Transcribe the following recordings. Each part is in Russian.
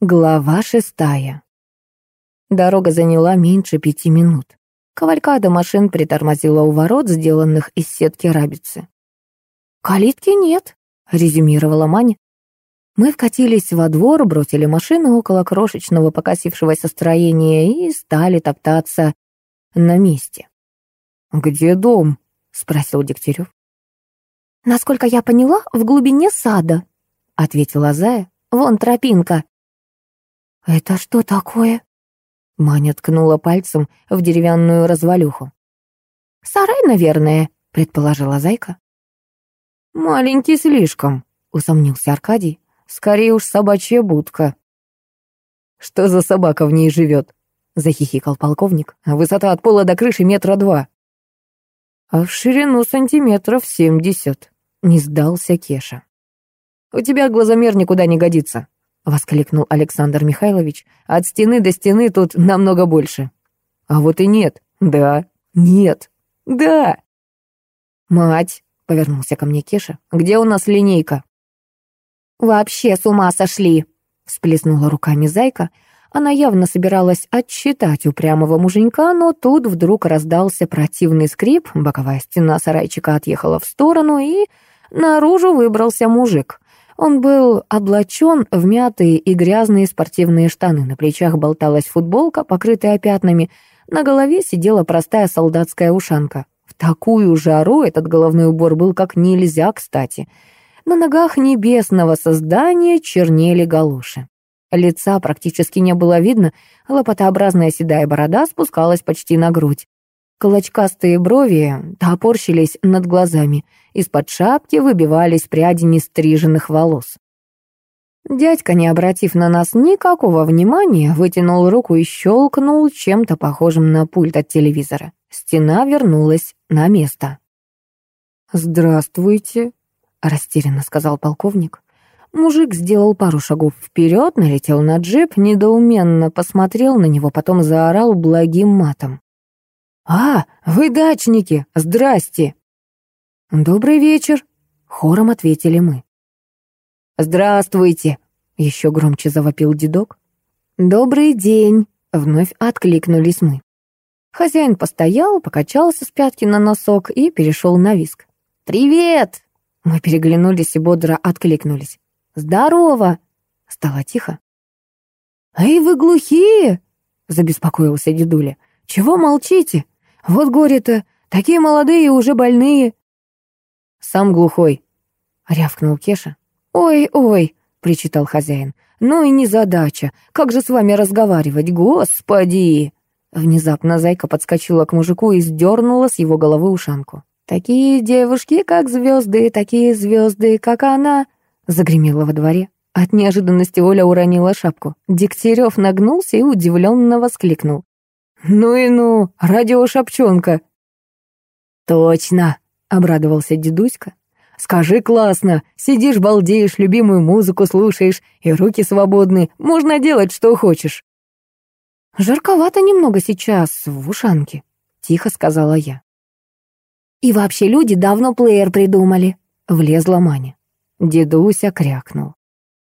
Глава шестая. Дорога заняла меньше пяти минут. Кавалькада машин притормозила у ворот, сделанных из сетки рабицы. «Калитки нет», — резюмировала Маня. Мы вкатились во двор, бросили машину около крошечного покосившегося строения и стали топтаться на месте. «Где дом?» — спросил Дегтярев. «Насколько я поняла, в глубине сада», — ответила Зая. «Вон тропинка». «Это что такое?» Маня ткнула пальцем в деревянную развалюху. «Сарай, наверное», — предположила Зайка. «Маленький слишком», — усомнился Аркадий. «Скорее уж собачья будка». «Что за собака в ней живет?» — захихикал полковник. «Высота от пола до крыши метра два». «А в ширину сантиметров семьдесят», — не сдался Кеша. «У тебя глазомер никуда не годится», воскликнул Александр Михайлович. «От стены до стены тут намного больше». «А вот и нет. Да. Нет. Да». «Мать», — повернулся ко мне Кеша, — «где у нас линейка?» «Вообще с ума сошли», — всплеснула руками зайка. Она явно собиралась отчитать упрямого муженька, но тут вдруг раздался противный скрип, боковая стена сарайчика отъехала в сторону, и наружу выбрался мужик — он был облачен в мятые и грязные спортивные штаны, на плечах болталась футболка, покрытая пятнами, на голове сидела простая солдатская ушанка. В такую жару этот головной убор был как нельзя кстати. На ногах небесного создания чернели галуши. Лица практически не было видно, лопатообразная седая борода спускалась почти на грудь. Колочкастые брови топорщились над глазами, из-под шапки выбивались пряди нестриженных волос. Дядька, не обратив на нас никакого внимания, вытянул руку и щелкнул чем-то похожим на пульт от телевизора. Стена вернулась на место. «Здравствуйте», — растерянно сказал полковник. Мужик сделал пару шагов вперед, налетел на джип, недоуменно посмотрел на него, потом заорал благим матом. «А, вы дачники! Здрасте!» «Добрый вечер!» — хором ответили мы. «Здравствуйте!» — еще громче завопил дедок. «Добрый день!» — вновь откликнулись мы. Хозяин постоял, покачался с пятки на носок и перешел на виск. «Привет!» Мы переглянулись и бодро откликнулись. «Здорово!» Стало тихо. «Эй, вы глухие!» — забеспокоился дедуля. «Чего молчите? Вот горе-то, такие молодые и уже больные. Сам глухой, рявкнул Кеша. Ой-ой, причитал хозяин. Ну и незадача. Как же с вами разговаривать, господи! Внезапно зайка подскочила к мужику и сдернула с его головы ушанку. «Такие девушки, как звезды, такие звезды, как она!» Загремела во дворе. От неожиданности Оля уронила шапку. Дегтярев нагнулся и удивленно воскликнул. «Ну и ну, радиошапчонка!» «Точно!» — обрадовался дедуська. «Скажи классно, сидишь, балдеешь, любимую музыку слушаешь, и руки свободны, можно делать, что хочешь». «Жарковато немного сейчас, в ушанке», — тихо сказала я. «И вообще люди давно плеер придумали», — влезла Маня. Дедуся крякнул.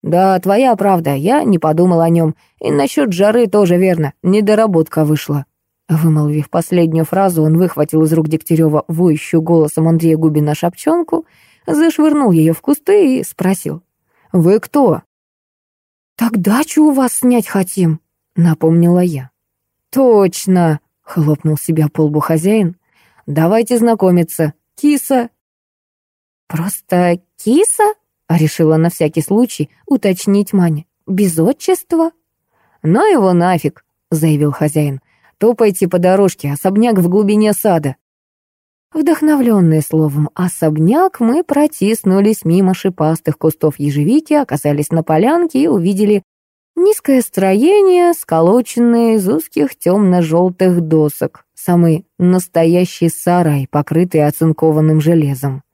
«Да, твоя правда, я не подумал о нем. И насчет жары тоже верно, недоработка вышла». Вымолвив последнюю фразу, он выхватил из рук Дегтярева воющую голосом Андрея Губина шапчонку, зашвырнул ее в кусты и спросил. «Вы кто?» «Так дачу у вас снять хотим», — напомнила я. «Точно!» — хлопнул себя по лбу хозяин. «Давайте знакомиться. Киса». «Просто киса?» Решила на всякий случай уточнить Маня. «Без отчества?» «Ну его нафиг», — заявил хозяин. «Топайте по дорожке, особняк в глубине сада». Вдохновленные словом «особняк», мы протиснулись мимо шипастых кустов ежевики, оказались на полянке и увидели низкое строение, сколоченное из узких темно-желтых досок, самый настоящий сарай, покрытый оцинкованным железом.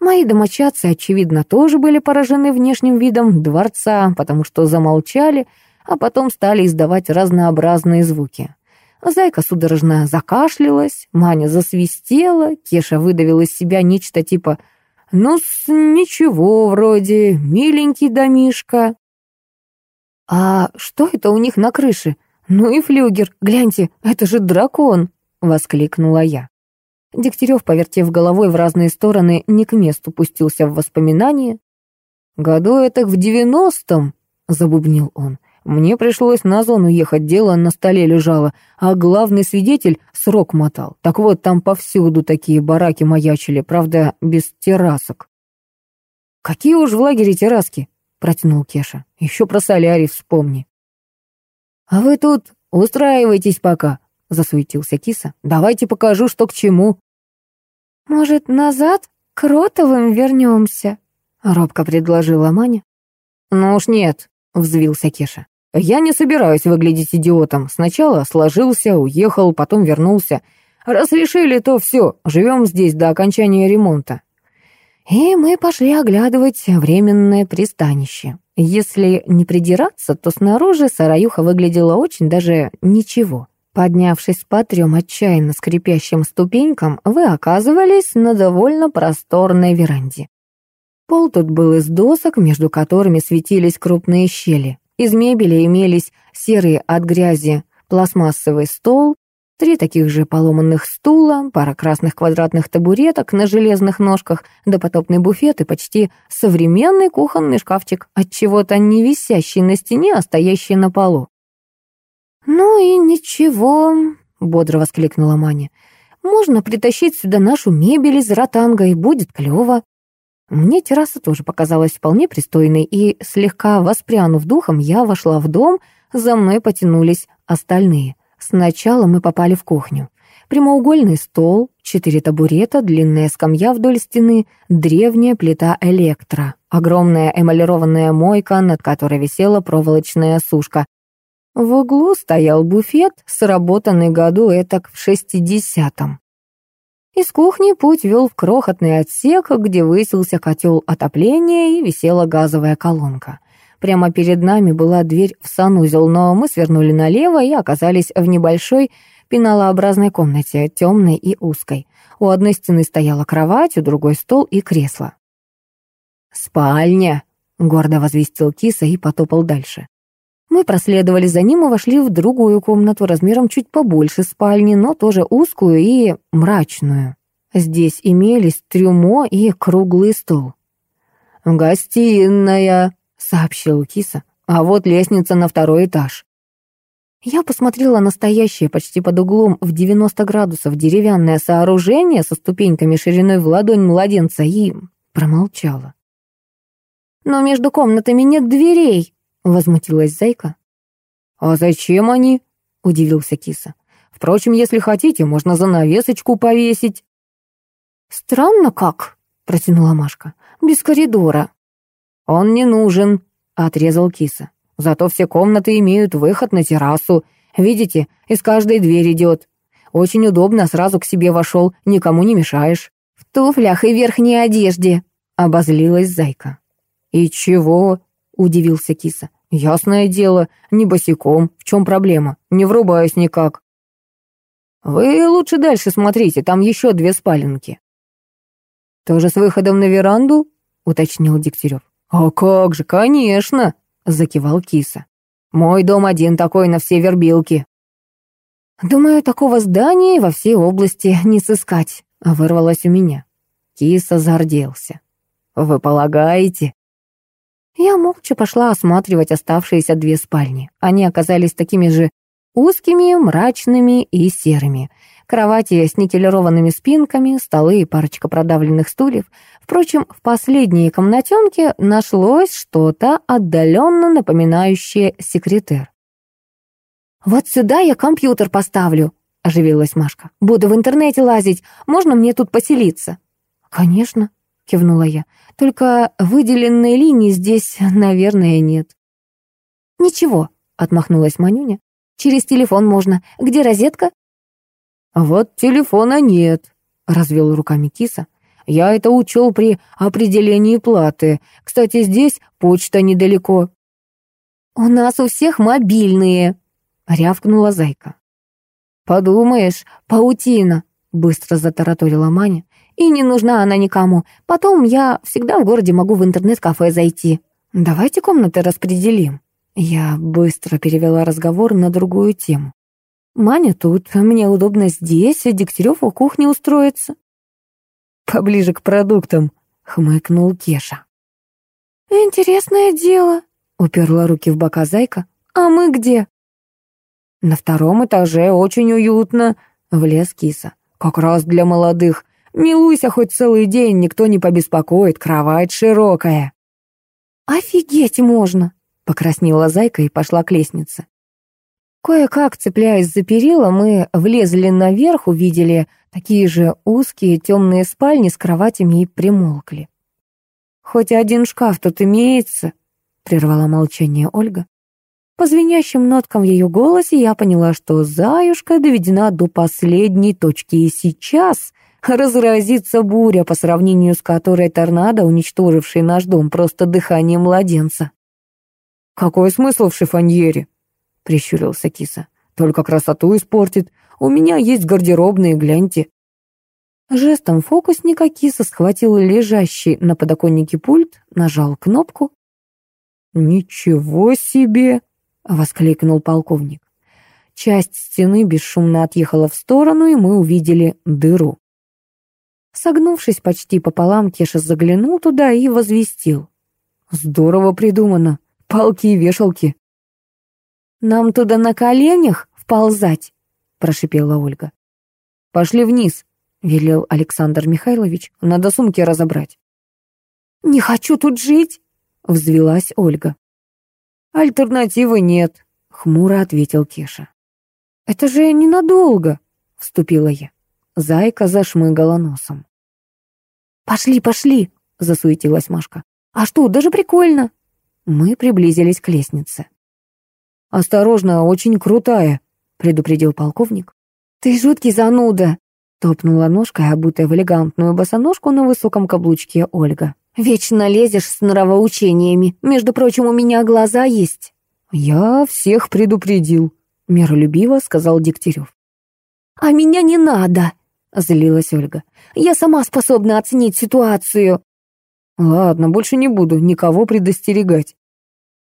Мои домочадцы, очевидно, тоже были поражены внешним видом дворца, потому что замолчали, а потом стали издавать разнообразные звуки. Зайка судорожно закашлялась, Маня засвистела, Кеша выдавил из себя нечто типа «Ну, ничего вроде, миленький домишка». «А что это у них на крыше? Ну и флюгер, гляньте, это же дракон!» — воскликнула я. Дегтярев, повертев головой в разные стороны, не к месту пустился в воспоминания. «Году это в девяностом», — забубнил он. «Мне пришлось на зону ехать, дело на столе лежало, а главный свидетель срок мотал. Так вот, там повсюду такие бараки маячили, правда, без террасок». «Какие уж в лагере терраски?» — протянул Кеша. «Еще про солярий вспомни». «А вы тут устраивайтесь пока», — засуетился киса. «Давайте покажу, что к чему». «Может, назад к Ротовым вернемся?» — робко предложила Маня. «Ну уж нет», — взвился Кеша. «Я не собираюсь выглядеть идиотом. Сначала сложился, уехал, потом вернулся. Раз то все, живем здесь до окончания ремонта». И мы пошли оглядывать временное пристанище. Если не придираться, то снаружи сараюха выглядела очень даже ничего. Поднявшись по трем отчаянно скрипящим ступенькам, вы оказывались на довольно просторной веранде. Пол тут был из досок, между которыми светились крупные щели. Из мебели имелись серые от грязи пластмассовый стол, три таких же поломанных стула, пара красных квадратных табуреток на железных ножках, допотопный буфет и почти современный кухонный шкафчик, от чего-то не висящий на стене, а стоящий на полу. «Ну и ничего», — бодро воскликнула Маня. «Можно притащить сюда нашу мебель из ротанга, и будет клёво». Мне терраса тоже показалась вполне пристойной, и, слегка воспрянув духом, я вошла в дом, за мной потянулись остальные. Сначала мы попали в кухню. Прямоугольный стол, четыре табурета, длинная скамья вдоль стены, древняя плита электро, огромная эмалированная мойка, над которой висела проволочная сушка, в углу стоял буфет, сработанный году этак в шестидесятом. Из кухни путь вел в крохотный отсек, где высился котел отопления и висела газовая колонка. Прямо перед нами была дверь в санузел, но мы свернули налево и оказались в небольшой пеналообразной комнате, темной и узкой. У одной стены стояла кровать, у другой стол и кресло. «Спальня», — гордо возвестил киса и потопал дальше. Мы проследовали за ним и вошли в другую комнату размером чуть побольше спальни, но тоже узкую и мрачную. Здесь имелись трюмо и круглый стол. «Гостиная», — сообщил киса, «а вот лестница на второй этаж». Я посмотрела на стоящее почти под углом в 90 градусов деревянное сооружение со ступеньками шириной в ладонь младенца и промолчала. «Но между комнатами нет дверей», — возмутилась Зайка. «А зачем они?» — удивился киса. «Впрочем, если хотите, можно занавесочку повесить». «Странно как», — протянула Машка. «Без коридора». «Он не нужен», — отрезал киса. «Зато все комнаты имеют выход на террасу. Видите, из каждой дверь идет. Очень удобно, сразу к себе вошел, никому не мешаешь». «В туфлях и верхней одежде», — обозлилась Зайка. «И чего?» Удивился киса. «Ясное дело, не босиком. В чем проблема? Не врубаюсь никак». «Вы лучше дальше смотрите, там еще две спаленки». «Тоже с выходом на веранду?» — уточнил Дегтярев. «А как же, конечно!» — закивал киса. «Мой дом один такой на все вербилки». «Думаю, такого здания во всей области не сыскать», — вырвалось у меня. Киса зарделся. «Вы полагаете?» Я молча пошла осматривать оставшиеся две спальни. Они оказались такими же узкими, мрачными и серыми. Кровати с никелированными спинками, столы и парочка продавленных стульев. Впрочем, в последней комнатенке нашлось что-то отдаленно напоминающее секретер. «Вот сюда я компьютер поставлю», — оживилась Машка. «Буду в интернете лазить. Можно мне тут поселиться?» «Конечно», — кивнула я. Только выделенной линии здесь, наверное, нет. «Ничего», — отмахнулась Манюня. «Через телефон можно. Где розетка?» «Вот телефона нет», — развел руками киса. «Я это учел при определении платы. Кстати, здесь почта недалеко». «У нас у всех мобильные», — рявкнула зайка. «Подумаешь, паутина», — быстро затараторила Маня. И не нужна она никому. Потом я всегда в городе могу в интернет-кафе зайти. Давайте комнаты распределим. Я быстро перевела разговор на другую тему. «Маня тут, мне удобно здесь, Дегтярев у кухни устроится». «Поближе к продуктам», — хмыкнул Кеша. «Интересное дело», — уперла руки в бока зайка. «А мы где?» «На втором этаже очень уютно», — влез киса. «Как раз для молодых. Милуйся хоть целый день, никто не побеспокоит, кровать широкая». «Офигеть можно!» — покраснела зайка и пошла к лестнице. Кое-как, цепляясь за перила, мы влезли наверх, увидели такие же узкие темные спальни с кроватями и примолкли. «Хоть один шкаф тут имеется», — прервала молчание Ольга. По звенящим ноткам в ее голосе я поняла, что заюшка доведена до последней точки, и сейчас разразится буря, по сравнению с которой торнадо, уничтоживший наш дом, просто дыхание младенца. «Какой смысл в шифоньере?» — прищурился киса. «Только красоту испортит. У меня есть гардеробные, гляньте». Жестом фокусника киса схватил лежащий на подоконнике пульт, нажал кнопку. «Ничего себе!» — воскликнул полковник. Часть стены бесшумно отъехала в сторону, и мы увидели дыру. Согнувшись почти пополам, Кеша заглянул туда и возвестил. «Здорово придумано. Палки и вешалки». «Нам туда на коленях вползать?» — прошипела Ольга. «Пошли вниз», — велел Александр Михайлович. «Надо сумки разобрать». «Не хочу тут жить», — взвелась Ольга. «Альтернативы нет», — хмуро ответил Кеша. «Это же ненадолго», — вступила я. Зайка зашмыгала носом. «Пошли, пошли», — засуетилась Машка. «А что, даже прикольно». Мы приблизились к лестнице. «Осторожно, очень крутая», — предупредил полковник. «Ты жуткий зануда», — топнула ножкой, обутая в элегантную босоножку на высоком каблучке Ольга. Вечно лезешь с нравоучениями. Между прочим, у меня глаза есть». «Я всех предупредил», — миролюбиво сказал Дегтярев. «А меня не надо», — злилась Ольга. «Я сама способна оценить ситуацию». «Ладно, больше не буду никого предостерегать».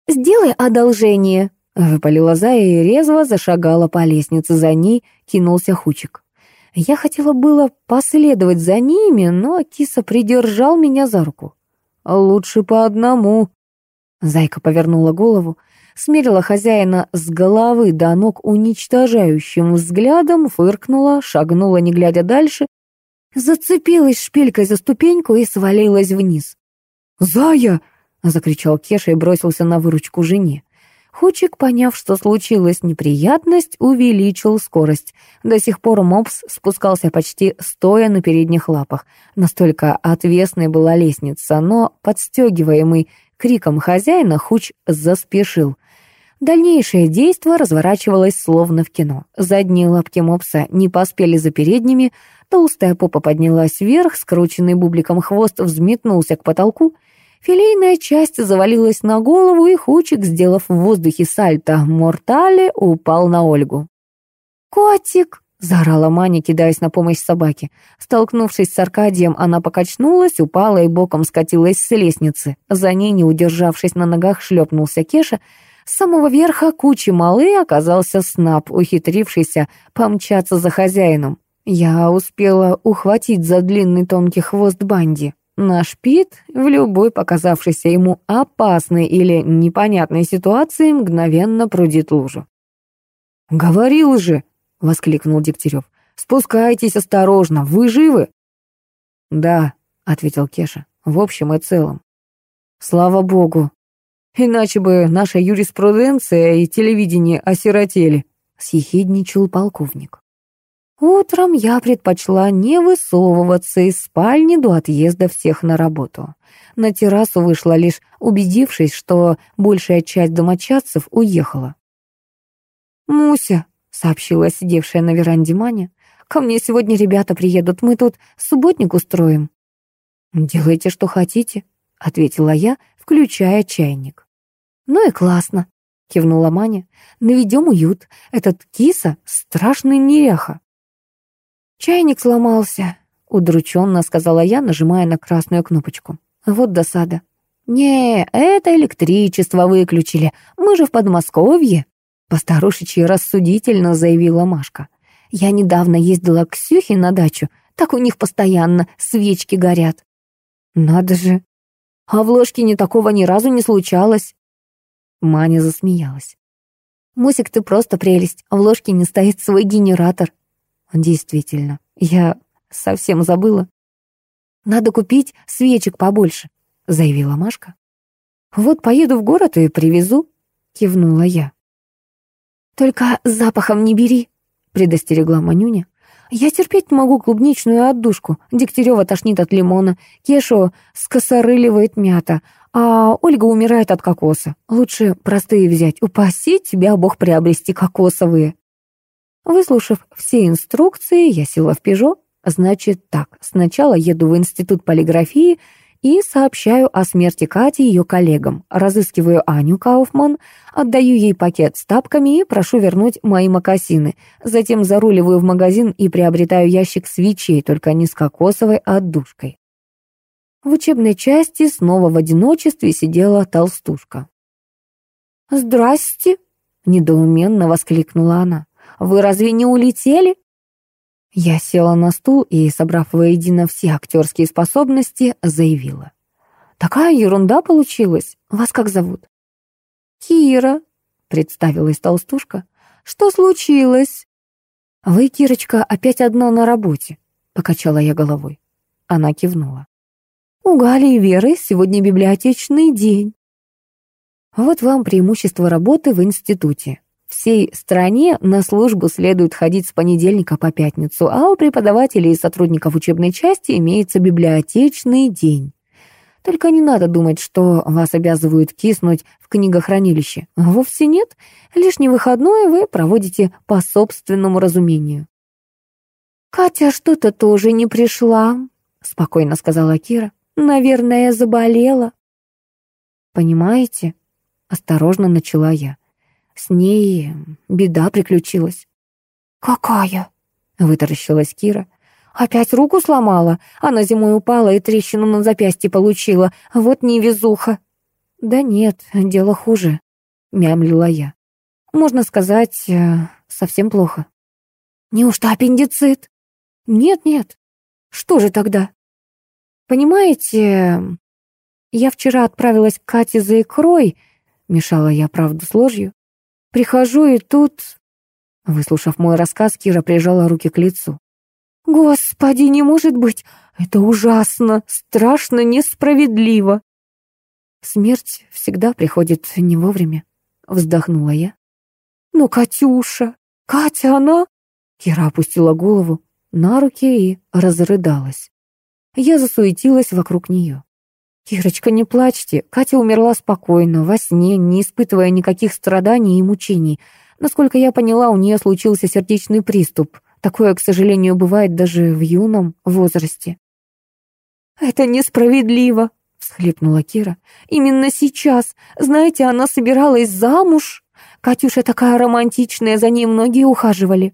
«Сделай одолжение», — выпалила Зая и резво зашагала по лестнице. За ней кинулся Хучик. Я хотела было последовать за ними, но киса придержал меня за руку. «Лучше по одному». Зайка повернула голову, смерила хозяина с головы до ног уничтожающим взглядом, фыркнула, шагнула, не глядя дальше, зацепилась шпилькой за ступеньку и свалилась вниз. «Зая!» — закричал Кеша и бросился на выручку жене. Хучик, поняв, что случилась неприятность, увеличил скорость. До сих пор мопс спускался почти стоя на передних лапах. Настолько отвесной была лестница, но, подстегиваемый криком хозяина, Хуч заспешил. Дальнейшее действо разворачивалось словно в кино. Задние лапки мопса не поспели за передними, толстая попа поднялась вверх, скрученный бубликом хвост взметнулся к потолку — Филейная часть завалилась на голову, и Хучик, сделав в воздухе сальто мортале, упал на Ольгу. «Котик!» — заорала Маня, кидаясь на помощь собаке. Столкнувшись с Аркадием, она покачнулась, упала и боком скатилась с лестницы. За ней, не удержавшись на ногах, шлепнулся Кеша. С самого верха кучи малы оказался Снап, ухитрившийся помчаться за хозяином. Я успела ухватить за длинный тонкий хвост Банди. Наш Пит в любой показавшейся ему опасной или непонятной ситуации мгновенно прудит лужу. «Говорил же!» — воскликнул Дегтярев. «Спускайтесь осторожно, вы живы?» «Да», — ответил Кеша, — «в общем и целом». «Слава богу! Иначе бы наша юриспруденция и телевидение осиротели», — съехидничал полковник. Утром я предпочла не высовываться из спальни до отъезда всех на работу. На террасу вышла лишь убедившись, что большая часть домочадцев уехала. «Муся», — сообщила сидевшая на веранде Маня, «ко мне сегодня ребята приедут, мы тут субботник устроим». «Делайте, что хотите», — ответила я, включая чайник. «Ну и классно», — кивнула Маня. «Наведем уют. Этот киса — страшный неряха». «Чайник сломался», — удрученно сказала я, нажимая на красную кнопочку. «Вот досада». «Не, это электричество выключили. Мы же в Подмосковье», — постарушечьи рассудительно заявила Машка. «Я недавно ездила к Ксюхе на дачу, так у них постоянно свечки горят». «Надо же! А в Ложкине такого ни разу не случалось». Маня засмеялась. «Мусик, ты просто прелесть, в Ложкине стоит свой генератор». «Действительно, я совсем забыла». «Надо купить свечек побольше», — заявила Машка. «Вот поеду в город и привезу», — кивнула я. «Только запахом не бери», — предостерегла Манюня. «Я терпеть не могу клубничную отдушку. Дегтярева тошнит от лимона, Кешу скосорыливает мята, а Ольга умирает от кокоса. Лучше простые взять. Упаси тебя, Бог, приобрести кокосовые». Выслушав все инструкции, я села в «Пежо». Значит так, сначала еду в институт полиграфии, и сообщаю о смерти Кати ее коллегам. Разыскиваю Аню Кауфман, отдаю ей пакет с тапками и прошу вернуть мои мокасины. Затем заруливаю в магазин и приобретаю ящик свечей, только не с кокосовой отдушкой. В учебной части снова в одиночестве сидела толстушка. «Здрасте!» — недоуменно воскликнула она. «Вы разве не улетели?» Я села на стул и, собрав воедино все актерские способности, заявила. «Такая ерунда получилась. Вас как зовут?» «Кира», — представилась толстушка. «Что случилось?» «Вы, Кирочка, опять одна на работе», — покачала я головой. Она кивнула. «У Гали и Веры сегодня библиотечный день». Вот вам преимущество работы в институте. Всей стране на службу следует ходить с понедельника по пятницу, а у преподавателей и сотрудников учебной части имеется библиотечный день. Только не надо думать, что вас обязывают киснуть в книгохранилище. Вовсе нет. Лишний выходной вы проводите по собственному разумению. «Катя что-то тоже не пришла», — спокойно сказала Кира. «Наверное, заболела». «Понимаете?» — осторожно начала я. С ней беда приключилась. «Какая?» — вытаращилась Кира. «Опять руку сломала? Она зимой упала и трещину на запястье получила. Вот невезуха». «Да нет, дело хуже», — мямлила я. «Можно сказать, э, совсем плохо». «Неужто аппендицит?» «Нет-нет. Что же тогда?» «Понимаете, я вчера отправилась к Кате за икрой», — мешала я правду с ложью. Прихожу, и тут...» Выслушав мой рассказ, Кира прижала руки к лицу. «Господи, не может быть! Это ужасно, страшно, несправедливо!» «Смерть всегда приходит не вовремя», — вздохнула я. «Но Катюша! Катя, она...» Кира опустила голову на руки и разрыдалась. Я засуетилась вокруг нее. «Кирочка, не плачьте. Катя умерла спокойно, во сне, не испытывая никаких страданий и мучений. Насколько я поняла, у нее случился сердечный приступ. Такое, к сожалению, бывает даже в юном возрасте». «Это несправедливо», — всхлипнула Кира. «Именно сейчас. Знаете, она собиралась замуж. Катюша такая романтичная, за ней многие ухаживали.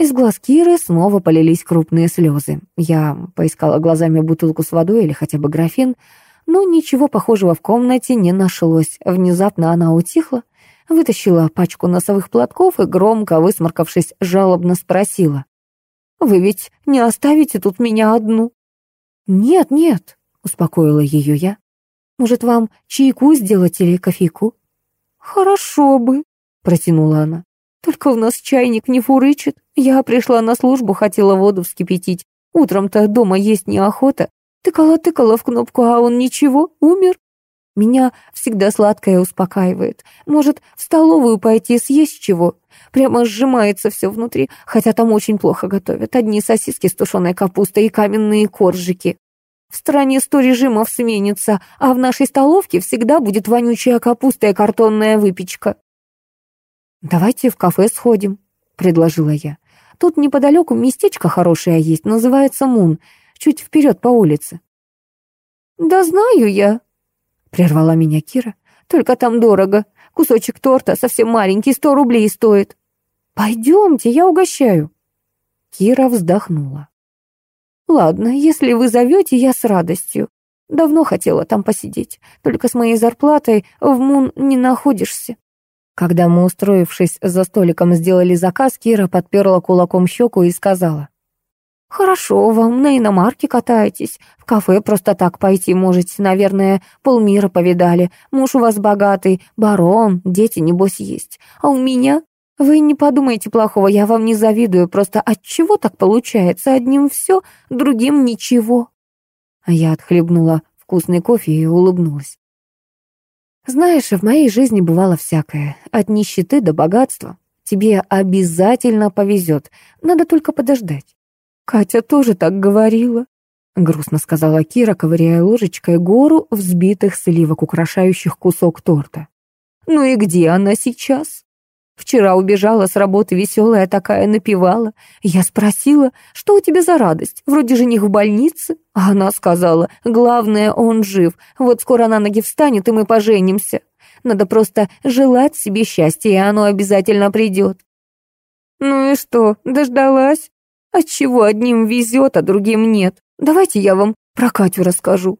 Из глаз Киры снова полились крупные слезы. Я поискала глазами бутылку с водой или хотя бы графин, но ничего похожего в комнате не нашлось. Внезапно она утихла, вытащила пачку носовых платков и, громко высморкавшись, жалобно спросила. «Вы ведь не оставите тут меня одну?» «Нет, нет», — успокоила ее я. «Может, вам чайку сделать или кофейку?» «Хорошо бы», — протянула она. Только у нас чайник не фурычит. Я пришла на службу, хотела воду вскипятить. Утром-то дома есть неохота. Тыкала-тыкала в кнопку, а он ничего, умер. Меня всегда сладкое успокаивает. Может, в столовую пойти съесть чего? Прямо сжимается все внутри, хотя там очень плохо готовят. Одни сосиски с тушеной капустой и каменные коржики. В стране сто режимов сменится, а в нашей столовке всегда будет вонючая капуста и картонная выпечка. «Давайте в кафе сходим», — предложила я. «Тут неподалеку местечко хорошее есть, называется Мун, чуть вперед по улице». «Да знаю я», — прервала меня Кира. «Только там дорого. Кусочек торта совсем маленький, сто рублей стоит». «Пойдемте, я угощаю». Кира вздохнула. «Ладно, если вы зовете, я с радостью. Давно хотела там посидеть, только с моей зарплатой в Мун не находишься». Когда мы, устроившись за столиком, сделали заказ, Кира подперла кулаком щеку и сказала. «Хорошо вам, на иномарке катаетесь. В кафе просто так пойти можете. Наверное, полмира повидали. Муж у вас богатый, барон, дети, небось, есть. А у меня? Вы не подумайте плохого, я вам не завидую. Просто от чего так получается? Одним все, другим ничего». А я отхлебнула вкусный кофе и улыбнулась. «Знаешь, в моей жизни бывало всякое. От нищеты до богатства. Тебе обязательно повезет. Надо только подождать». «Катя тоже так говорила», — грустно сказала Кира, ковыряя ложечкой гору взбитых сливок, украшающих кусок торта. «Ну и где она сейчас?» Вчера убежала с работы веселая такая, напевала. Я спросила, что у тебя за радость? Вроде жених в больнице. А она сказала, главное, он жив. Вот скоро на ноги встанет, и мы поженимся. Надо просто желать себе счастья, и оно обязательно придет. Ну и что, дождалась? Отчего одним везет, а другим нет? Давайте я вам про Катю расскажу.